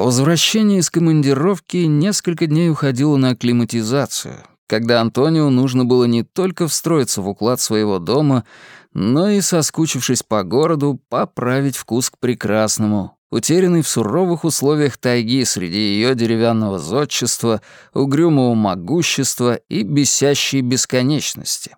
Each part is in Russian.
возвращении из командировки несколько дней уходило на акклиматизацию, когда Антонио нужно было не только встроиться в уклад своего дома, но и, соскучившись по городу, поправить вкус к прекрасному, утерянный в суровых условиях тайги среди ее деревянного зодчества, угрюмого могущества и бесящей бесконечности.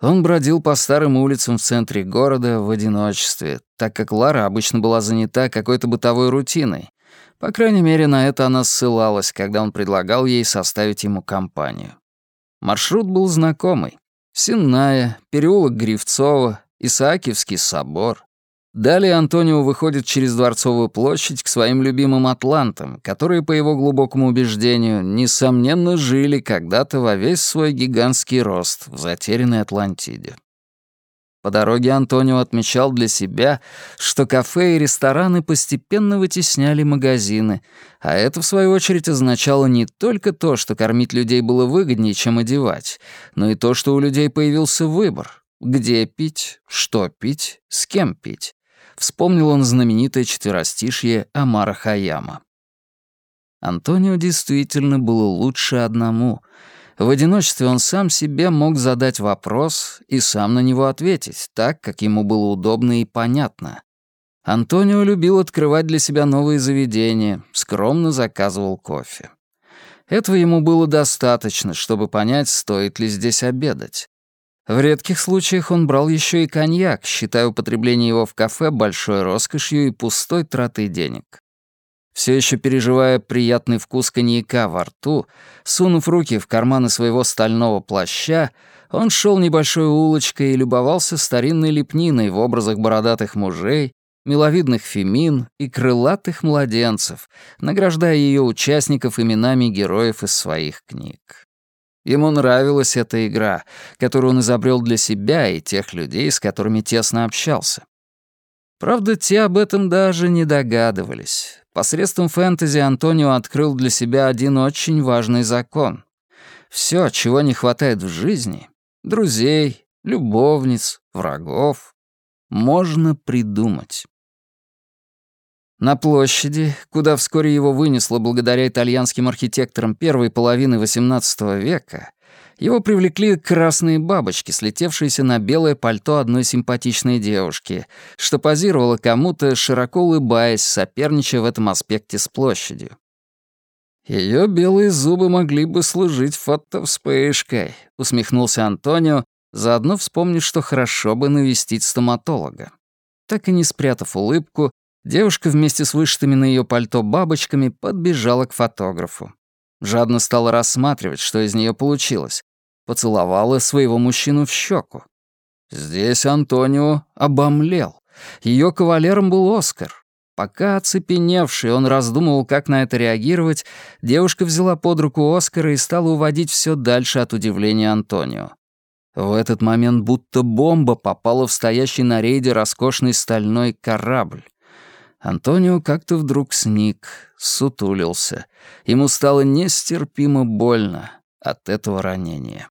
Он бродил по старым улицам в центре города в одиночестве, так как Лара обычно была занята какой-то бытовой рутиной. По крайней мере, на это она ссылалась, когда он предлагал ей составить ему компанию. Маршрут был знакомый. Сенная, переулок Гривцова, Исаакиевский собор. Далее Антонио выходит через Дворцовую площадь к своим любимым атлантам, которые, по его глубокому убеждению, несомненно жили когда-то во весь свой гигантский рост в затерянной Атлантиде. По дороге Антонио отмечал для себя, что кафе и рестораны постепенно вытесняли магазины, а это, в свою очередь, означало не только то, что кормить людей было выгоднее, чем одевать, но и то, что у людей появился выбор — где пить, что пить, с кем пить вспомнил он знаменитое четверостишье Амара Хаяма. Антонио действительно было лучше одному. В одиночестве он сам себе мог задать вопрос и сам на него ответить, так, как ему было удобно и понятно. Антонио любил открывать для себя новые заведения, скромно заказывал кофе. Этого ему было достаточно, чтобы понять, стоит ли здесь обедать. В редких случаях он брал еще и коньяк, считая употребление его в кафе большой роскошью и пустой тратой денег. Все еще переживая приятный вкус коньяка во рту, сунув руки в карманы своего стального плаща, он шел небольшой улочкой и любовался старинной лепниной в образах бородатых мужей, миловидных фемин и крылатых младенцев, награждая ее участников именами героев из своих книг. Ему нравилась эта игра, которую он изобрел для себя и тех людей, с которыми тесно общался. Правда, те об этом даже не догадывались. Посредством фэнтези Антонио открыл для себя один очень важный закон. Все, чего не хватает в жизни — друзей, любовниц, врагов — можно придумать. На площади, куда вскоре его вынесло благодаря итальянским архитекторам первой половины XVIII века, его привлекли красные бабочки, слетевшиеся на белое пальто одной симпатичной девушки, что позировала кому-то, широко улыбаясь, соперничая в этом аспекте с площадью. Ее белые зубы могли бы служить фотовспышкой», — усмехнулся Антонио, заодно вспомнив, что хорошо бы навестить стоматолога. Так и не спрятав улыбку, Девушка вместе с вышитыми на ее пальто бабочками подбежала к фотографу. Жадно стала рассматривать, что из нее получилось. Поцеловала своего мужчину в щеку. Здесь Антонио обомлел. Ее кавалером был Оскар. Пока оцепеневший он раздумывал, как на это реагировать, девушка взяла под руку Оскара и стала уводить все дальше от удивления Антонио. В этот момент будто бомба попала в стоящий на рейде роскошный стальной корабль. Антонио как-то вдруг сник, сутулился. Ему стало нестерпимо больно от этого ранения.